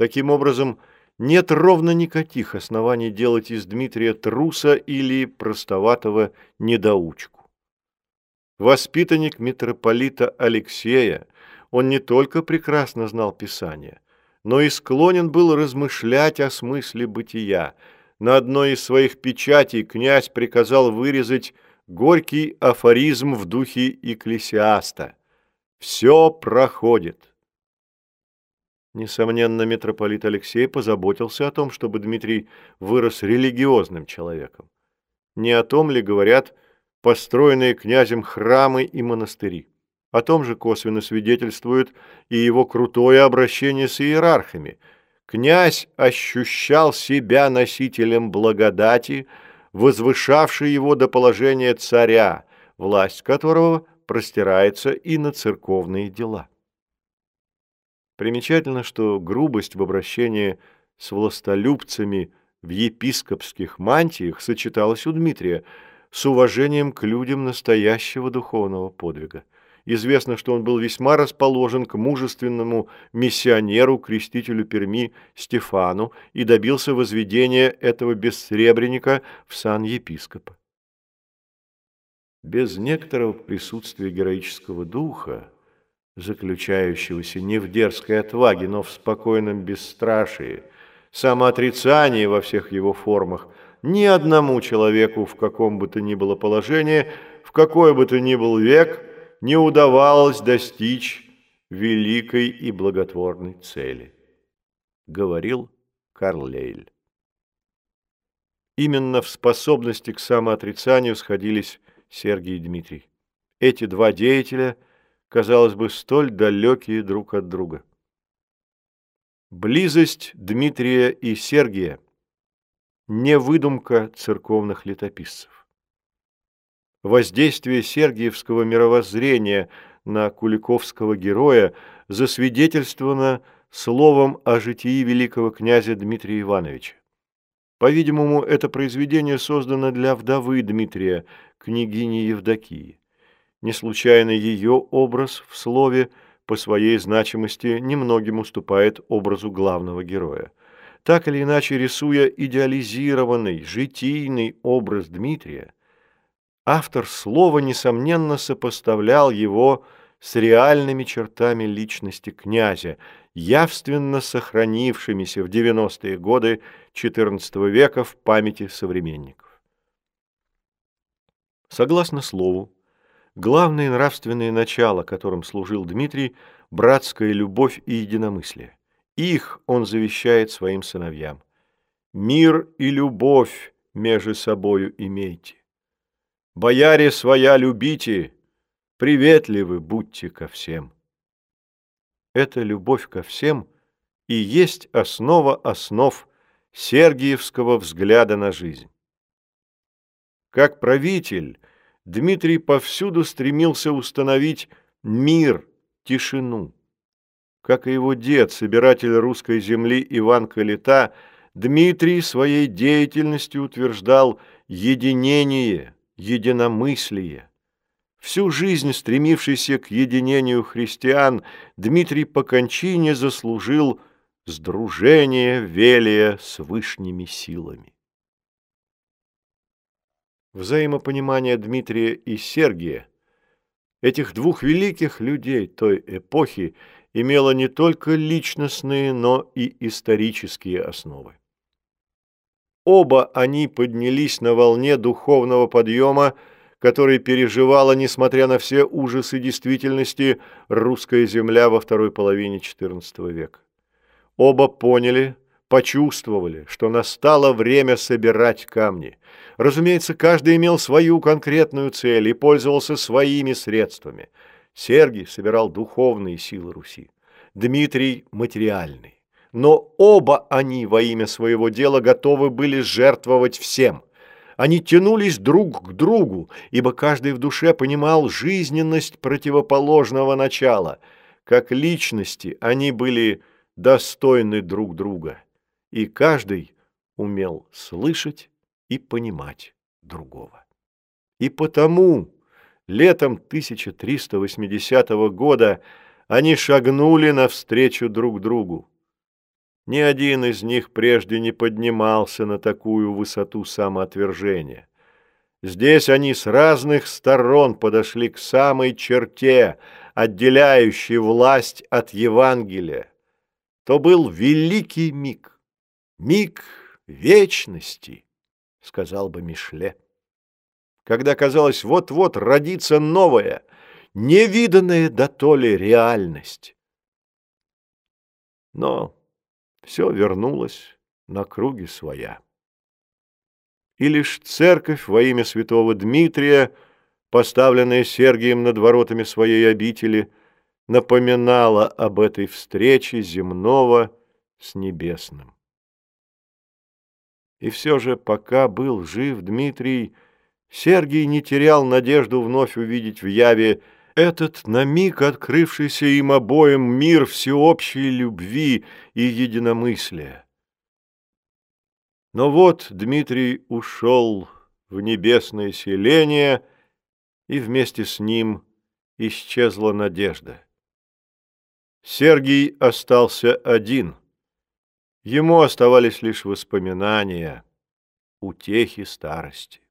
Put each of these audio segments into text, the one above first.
Таким образом, нет ровно никаких оснований делать из Дмитрия труса или простоватого недоучку. Воспитанник митрополита Алексея, он не только прекрасно знал Писание, но и склонен был размышлять о смысле бытия. На одной из своих печатей князь приказал вырезать горький афоризм в духе экклесиаста «Все проходит». Несомненно, митрополит Алексей позаботился о том, чтобы Дмитрий вырос религиозным человеком. Не о том ли говорят построенные князем храмы и монастыри. О том же косвенно свидетельствует и его крутое обращение с иерархами. Князь ощущал себя носителем благодати, возвышавшей его до положения царя, власть которого простирается и на церковные дела. Примечательно, что грубость в обращении с властолюбцами в епископских мантиях сочеталась у Дмитрия с уважением к людям настоящего духовного подвига. Известно, что он был весьма расположен к мужественному миссионеру, крестителю Перми Стефану и добился возведения этого бессребреника в сан епископа. Без некоторого присутствия героического духа заключающегося не в дерзкой отваге, но в спокойном бесстрашии, самоотрицании во всех его формах, ни одному человеку в каком бы то ни было положении, в какой бы то ни был век, не удавалось достичь великой и благотворной цели, говорил Карлейль. Именно в способности к самоотрицанию сходились Сергий и Дмитрий. Эти два деятеля – казалось бы, столь далекие друг от друга. Близость Дмитрия и Сергия – не выдумка церковных летописцев. Воздействие сергиевского мировоззрения на куликовского героя засвидетельствовано словом о житии великого князя Дмитрия Ивановича. По-видимому, это произведение создано для вдовы Дмитрия, княгини Евдокии. Не случайно ее образ в слове по своей значимости немногим уступает образу главного героя. Так или иначе, рисуя идеализированный, житийный образ Дмитрия, автор слова, несомненно, сопоставлял его с реальными чертами личности князя, явственно сохранившимися в 90-е годы XIV века в памяти современников. Согласно слову, главное нравственное начало, которым служил Дмитрий, братская любовь и единомыслие. Их он завещает своим сыновьям. «Мир и любовь между собою имейте. Бояре своя любите, приветливы будьте ко всем». Эта любовь ко всем и есть основа основ Сергиевского взгляда на жизнь. Как правитель – Дмитрий повсюду стремился установить мир, тишину. Как и его дед, собиратель русской земли Иван Калита, Дмитрий своей деятельностью утверждал единение, единомыслие. Всю жизнь стремившийся к единению христиан, Дмитрий по кончине заслужил сдружение Велия с вышними силами. Взаимопонимание Дмитрия и Сергия, этих двух великих людей той эпохи, имело не только личностные, но и исторические основы. Оба они поднялись на волне духовного подъема, который переживала, несмотря на все ужасы действительности, русская земля во второй половине XIV века. Оба поняли, почувствовали, что настало время собирать камни. Разумеется, каждый имел свою конкретную цель и пользовался своими средствами. Сергий собирал духовные силы Руси, Дмитрий – материальные. Но оба они во имя своего дела готовы были жертвовать всем. Они тянулись друг к другу, ибо каждый в душе понимал жизненность противоположного начала. Как личности они были достойны друг друга и каждый умел слышать и понимать другого. И потому летом 1380 года они шагнули навстречу друг другу. Ни один из них прежде не поднимался на такую высоту самоотвержения. Здесь они с разных сторон подошли к самой черте, отделяющей власть от Евангелия. То был великий миг, миг вечности, сказал бы Мишле. Когда казалось, вот-вот родится новая, невиданная до толи реальность. Но все вернулось на круги своя. И лишь церковь во имя святого Дмитрия, поставленная Сергием над воротами своей обители, напоминала об этой встрече земного с небесным. И все же, пока был жив Дмитрий, Сергий не терял надежду вновь увидеть в Яве этот на миг открывшийся им обоим мир всеобщей любви и единомыслия. Но вот Дмитрий ушел в небесное селение, и вместе с ним исчезла надежда. Сергий остался один. Ему оставались лишь воспоминания, утехи старости.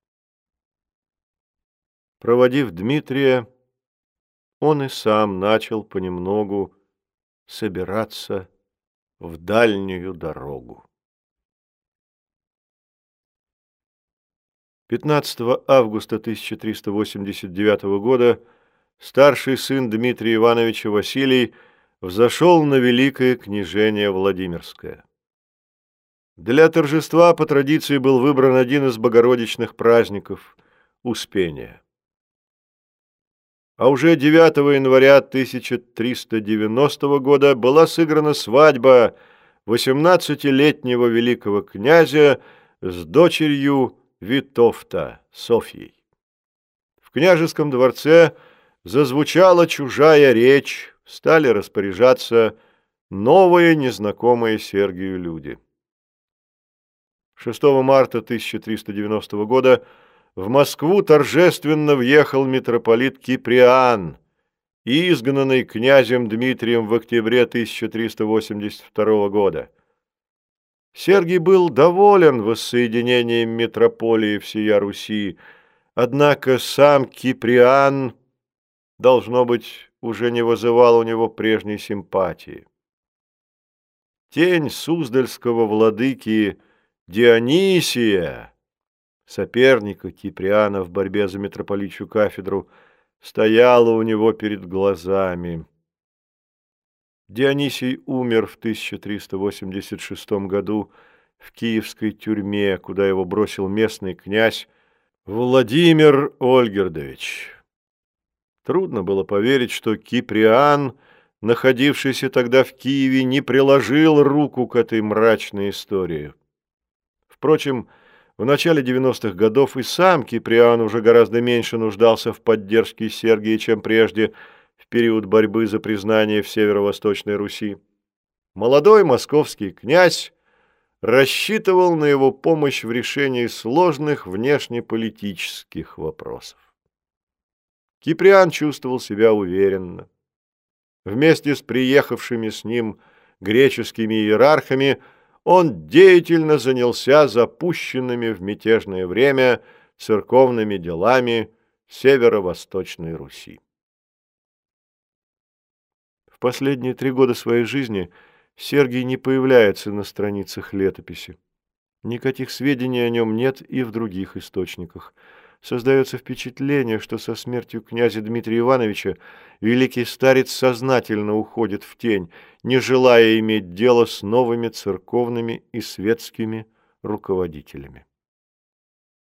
Проводив Дмитрия, он и сам начал понемногу собираться в дальнюю дорогу. 15 августа 1389 года старший сын Дмитрия Ивановича Василий взошел на Великое княжение Владимирское. Для торжества по традиции был выбран один из богородичных праздников – Успения а уже 9 января 1390 года была сыграна свадьба 18-летнего великого князя с дочерью Витовта Софьей. В княжеском дворце зазвучала чужая речь, стали распоряжаться новые незнакомые Сергию люди. 6 марта 1390 года в Москву торжественно въехал митрополит Киприан, изгнанный князем Дмитрием в октябре 1382 года. Сергий был доволен воссоединением митрополии всея Руси, однако сам Киприан, должно быть, уже не вызывал у него прежней симпатии. Тень суздальского владыки Дионисия соперника Киприана в борьбе за митрополичью кафедру, стояла у него перед глазами. Дионисий умер в 1386 году в киевской тюрьме, куда его бросил местный князь Владимир Ольгердович. Трудно было поверить, что Киприан, находившийся тогда в Киеве, не приложил руку к этой мрачной истории. Впрочем, в начале 90-х годов и сам Киприан уже гораздо меньше нуждался в поддержке Сергия, чем прежде, в период борьбы за признание в Северо-Восточной Руси. Молодой московский князь рассчитывал на его помощь в решении сложных внешнеполитических вопросов. Киприан чувствовал себя уверенно. Вместе с приехавшими с ним греческими иерархами – он деятельно занялся запущенными в мятежное время церковными делами северо-восточной Руси. В последние три года своей жизни Сергий не появляется на страницах летописи. Никаких сведений о нем нет и в других источниках – Создается впечатление, что со смертью князя Дмитрия Ивановича великий старец сознательно уходит в тень, не желая иметь дело с новыми церковными и светскими руководителями.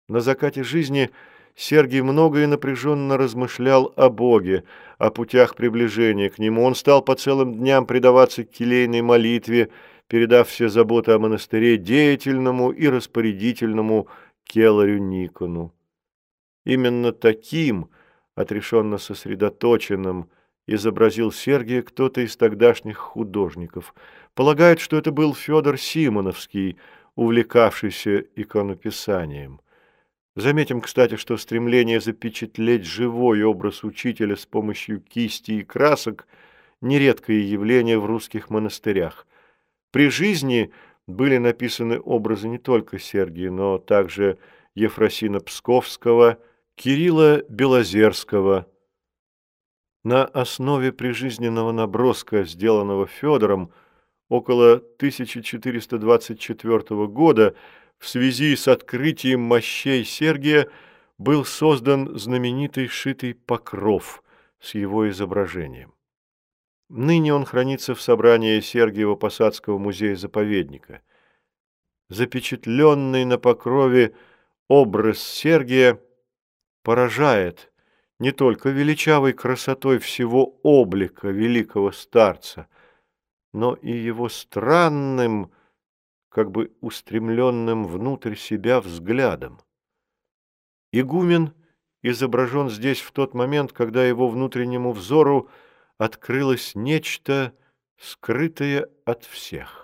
На закате жизни Сергий много и напряженно размышлял о Боге, о путях приближения к Нему. Он стал по целым дням предаваться келейной молитве, передав все заботы о монастыре деятельному и распорядительному Келарю Никону. Именно таким, отрешенно сосредоточенным, изобразил Сергия кто-то из тогдашних художников. Полагают, что это был Федор Симоновский, увлекавшийся иконописанием. Заметим, кстати, что стремление запечатлеть живой образ учителя с помощью кисти и красок – нередкое явление в русских монастырях. При жизни были написаны образы не только Сергия, но также Ефросина Псковского, Кирилла Белозерского. На основе прижизненного наброска, сделанного Федором около 1424 года, в связи с открытием мощей Сергия был создан знаменитый шитый покров с его изображением. Ныне он хранится в собрании Сергиево-Посадского музея-заповедника. Запечатленный на покрове образ Сергия поражает не только величавой красотой всего облика великого старца, но и его странным, как бы устремленным внутрь себя взглядом. Игумен изображен здесь в тот момент, когда его внутреннему взору открылось нечто, скрытое от всех.